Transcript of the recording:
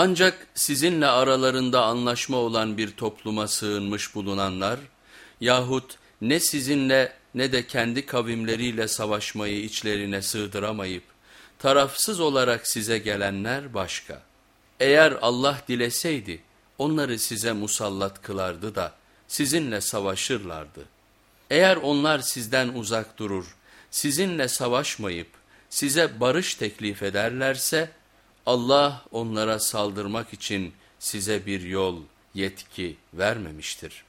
Ancak sizinle aralarında anlaşma olan bir topluma sığınmış bulunanlar yahut ne sizinle ne de kendi kavimleriyle savaşmayı içlerine sığdıramayıp tarafsız olarak size gelenler başka. Eğer Allah dileseydi onları size musallat kılardı da sizinle savaşırlardı. Eğer onlar sizden uzak durur, sizinle savaşmayıp size barış teklif ederlerse Allah onlara saldırmak için size bir yol, yetki vermemiştir.''